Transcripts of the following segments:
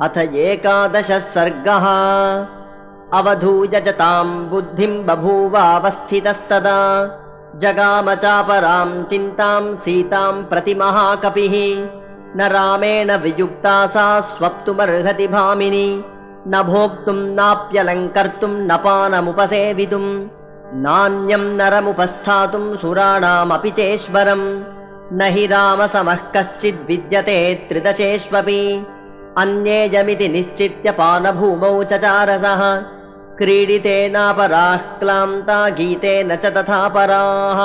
अथ एकादशः सर्गः। अवधूयजताम् बुद्धिम् बभूवावस्थितस्तदा। जगाम चापराम् चिन्ताम् सीताम् प्रति महाकपिः न रामेण वियुक्ता सा स्वप्तुमर्हति भामिनि। न भोक्तुम् नाप्यलङ्कर्तुम् न पानमुपसेवितुम् नान्यम् नरमुपस्थातुम् सुराणामपि चेश्वरम् न हि रामसमः कश्चिद्विद्यते त्रिदशेष्वपि। अन्येयमिति निश्चित्य पानभूमौ चचारसः क्रीडितेनापराः क्लान्ता गीतेन च तथा पराः।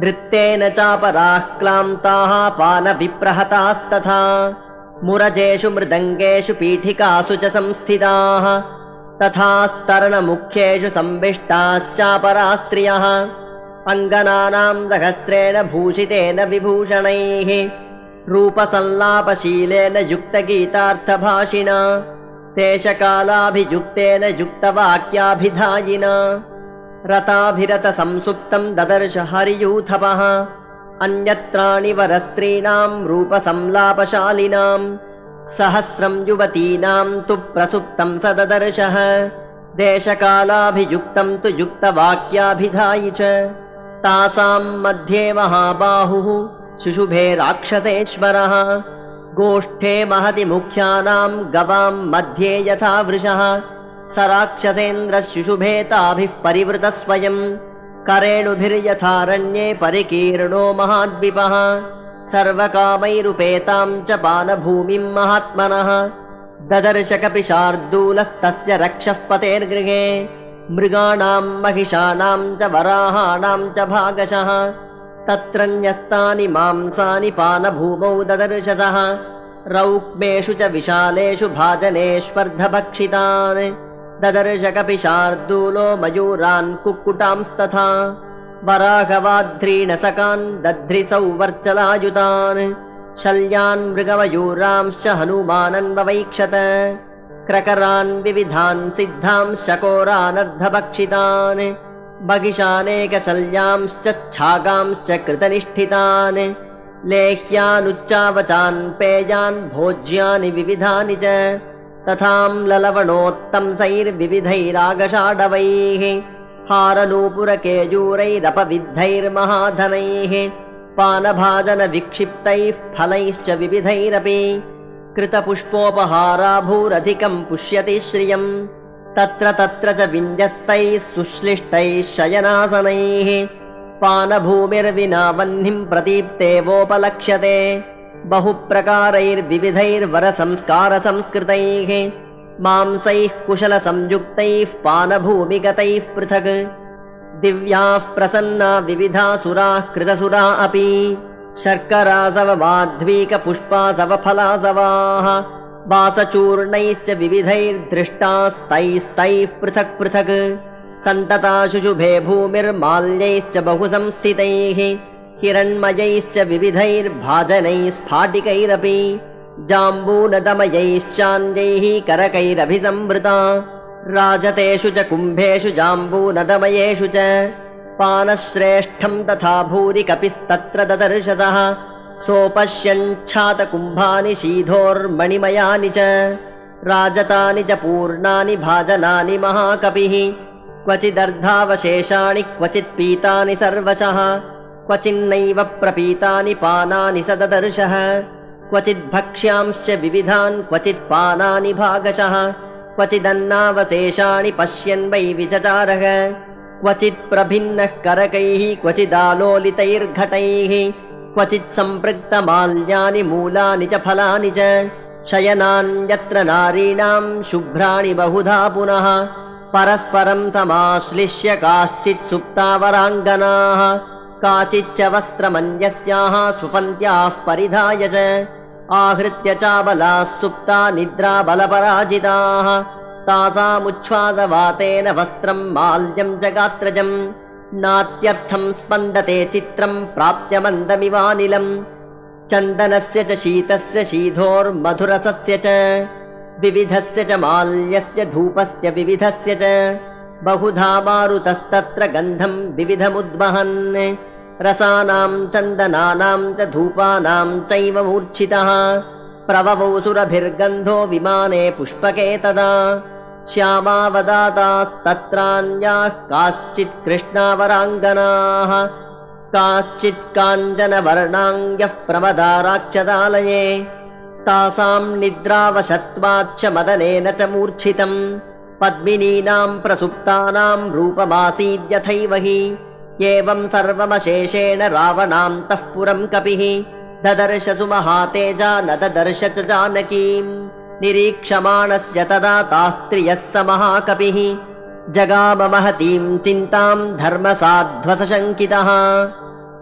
नृत्येन चापराः क्लान्ताः पानविप्रहतास्तथा। मुरजेषु मृदङ्गेषु पीठिकासु च संस्थिताः। तथा स्तरणमुख्येषु संविष्टाश्चापरा स्त्रियः अङ्गनानाम् सहस्रेण भूषितेन विभूषणैः रूपसल्लापशीलेन युक्तगीतार्थभाषिणा देशकालाभियुक्तेन युक्तवाक्याभिधायिना रताभिरतसंसुप्तम् ददर्श हरियूथपः अन्यत्राणि वरस्त्रीणाम् रूपसंलापशालिनाम् सहस्रम् युवतीनाम् तु प्रसुप्तम् स ददर्शः देशकालाभियुक्तम् तु युक्तवाक्याभिधायि च मध्ये महाबाहुः शुशुभे राक्षसेश्वरः गोष्ठे महति मुख्यानाम् गवाम् मध्ये यथा वृषः स राक्षसेन्द्रः शुशुभे ताभिः परिवृतः स्वयम् करेणुभिर्यथारण्ये परिकीर्णो महाद्विपः सर्वकामैरुपेताम् च पानभूमिम् महात्मनः ददर्शकपि शार्दूलस्तस्य रक्षः पतेर्गृहे मृगाणाम् महिषाणाम् च वराहाणाम् च भागशः। तत्रन्यस्तानि मांसानि पानभूमौ ददर्शसः। रौक्मेषु च विशालेषु भाजनेष्वर्धभक्षितान् ददर्शकपि शार्दूलो मयूरान् कुक्कुटांस्तथा। वराघवाध्रीणसकान् दध्रिसौवर्चलायुतान् शल्यान् मृगवयूरांश्च हनुमानन्ववैक्षत क्रकरान् विविधान् सिद्धांश्चकोरानर्धभक्षितान् बगिशानेकशल्यांश्च छागांश्च कृतनिष्ठितान् लेह्यानुच्चावचान् पेयान् भोज्यानि विविधानि च तथाम्ललवणोत्तंसैर्विविधैरागषाढवैः हारनूपुरकेयूरैरपविद्धैर्महाधनैः पानभाजनविक्षिप्तैः फलैश्च विविधैरपि कृतपुष्पोपहाराभूरधिकम् पुष्यति श्रियम्। तत्र तत्र च विन्यस्तैः सुश्लिष्टैः शयनासनैः। पानभूमिर्विना वह्निम् प्रदीप्तेवोपलक्ष्यते बहुप्रकारैर्विविधैर्वरसंस्कारसंस्कृतैः। मांसैः कुशलसंयुक्तैः पानभूमिगतैः पृथक्। दिव्याः प्रसन्ना विविधासुराः कृतसुरा अपि शर्करासवमाध्वीकपुष्पासवफलासवाः वासचूर्णैश्च विविधैर्दृष्टास्तैस्तैः पृथक् पृथक् सन्तता शुशुभे भूमिर्माल्यैश्च बहु संस्थितैः हिरण्मयैश्च विविधैर्भाजनैः स्फाटिकैरपि जाम्बूनदमयैश्चान्यैः करकैरभिसंवृता राजतेषु च कुम्भेषु जाम्बूनदमयेषु च पानश्रेष्ठम् तथा भूरि कपिस्तत्र ददर्शसः सोपश्यञ्छातकुम्भानि शीधोर्मणिमयानि च। राजतानि च पूर्णानि भाजनानि महाकपिः। क्वचिदर्धावशेषाणि क्वचित् पीतानि सर्वशः। क्वचिन्नैव प्रपीतानि पानानि स ददर्शः। क्वचिद्भक्ष्यांश्च विविधान् क्वचित् पानानि भागशः। क्वचिदन्नावशेषाणि पश्यन् वै विचचारः क्वचित् प्रभिन्नः करकैः क्वचिदालोलितैर्घटैः क्वचित् सम्पृक्तमाल्यानि मूलानि च फलानि च शयनान्यत्र नारीणाम् शुभ्राणि बहुधा पुनः परस्परम् समाश्लिष्य काश्चित् सुप्तावराङ्गनाः काचिच्च वस्त्रमन्यस्याः सुपन्त्याः परिधाय च आहृत्य चाबलाः सुप्ता निद्राबलपराजिताः तासामुच्छ्वासवातेन वस्त्रम् माल्यम् च गात्रजम् नात्यर्थम् स्पन्दते चित्रम् प्राप्य मन्दमिवानिलम् चन्दनस्य च शीतस्य शीधोर्मधुरसस्य च। विविधस्य च माल्यस्य धूपस्य विविधस्य च। बहुधा मारुतस्तत्र गन्धम् विविधमुद्वहन्। रसानां चन्दनानां च धूपानां चैव मूर्च्छितः प्रववौ सुरभिर्गन्धो विमाने पुष्पके तदा। श्यामावदातास्तत्रान्याः काश्चित् कृष्णावराङ्गनाः काश्चित् काञ्चनवर्णाङ्ग्यः प्रमदा राक्षसालये। तासां निद्रावशत्वाच्च मदनेन च मूर्च्छितम्। पद्मिनीनां प्रसुप्तानां रूपमासीद्यथैव हि। एवं सर्वमशेषेण रावणान्तः पुरं कपिः ददर्श सुमहातेजा न ददर्श च जानकीम्। निरीक्षमाणस्य तदा तास्त्रियः स महाकपिः। जगाममहतीं चिन्तां धर्मसाध्वसशङ्कितः।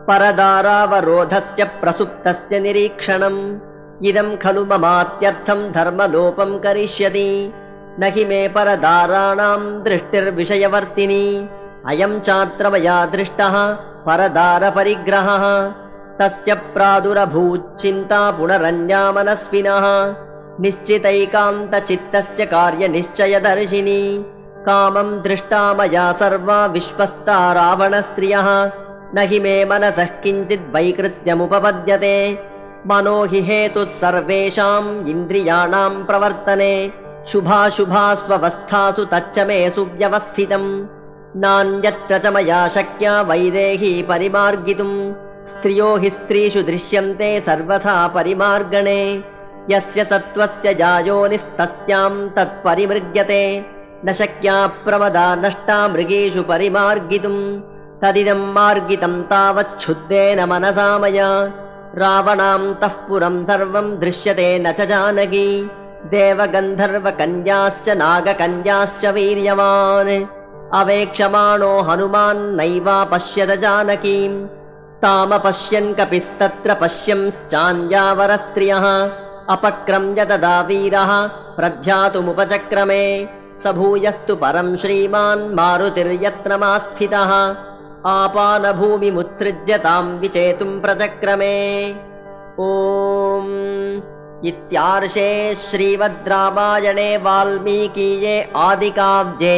परदारावरोधस्य प्रसुप्तस्य निरीक्षणम्। इदं खलु ममात्यर्थं धर्मलोपं करिष्यति। न हि मे परदाराणां दृष्टिर्विषयवर्तिनी। अयं चात्र मया दृष्टः परदारपरिग्रहः तस्य प्रादुरभूच्चिन्ता पुनरन्यामनस्विनः। निश्चितैकान्तचित्तस्य कार्यनिश्चयदर्शिनी। कामं दृष्टा मया सर्वा विश्वस्ता रावणस्त्रियः। न हि मे मनसः किञ्चिद् वैकृत्यमुपपद्यते। मनो हि हेतुः सर्वेषाम् इन्द्रियाणां प्रवर्तने। शुभाशुभास्वस्थासु तच्च मे सुव्यवस्थितम्। नान्यत्र च मया शक्या वैदेही परिमार्गितुम् स्त्रियो हि स्त्रीषु दृश्यन्ते सर्वथा परिमार्गणे। यस्य सत्त्वस्य जायोनिस्तस्यां तत्परिमृग्यते। न शक्या प्रमदा नष्टा मृगेषु परिमार्गितुम् तदिदं मार्गितं तावच्छुद्धेन मनसा मया। रावणान्तः पुरं सर्वं दृश्यते न च जानकी। देवगन्धर्वकन्याश्च नागकन्याश्च वीर्यवान्। अवेक्षमाणो हनुमान् नैवापश्यत जानकीम् तामपश्यन् कपिस्तत्र पश्यंश्चान्यावरस्त्रियः अपक्रम्य तदा वीरः प्रध्यातुमुपचक्रमे स भूयस्तु परं श्रीमान् मारुतिर्यत्नमास्थितः। आपानभूमिमुत्सृज्य तां विचेतुं प्रचक्रमे। ॐ इत्यार्षे श्रीवद्रामायणे वाल्मीकीये आदिकाव्ये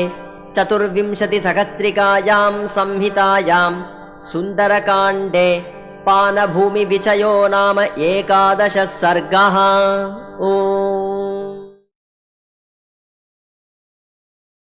चतुर्विंशतिसहस्रिकायां संहितायां सुन्दरकाण्डे पानभूमिविचयो नाम एकादशः सर्गः। ओ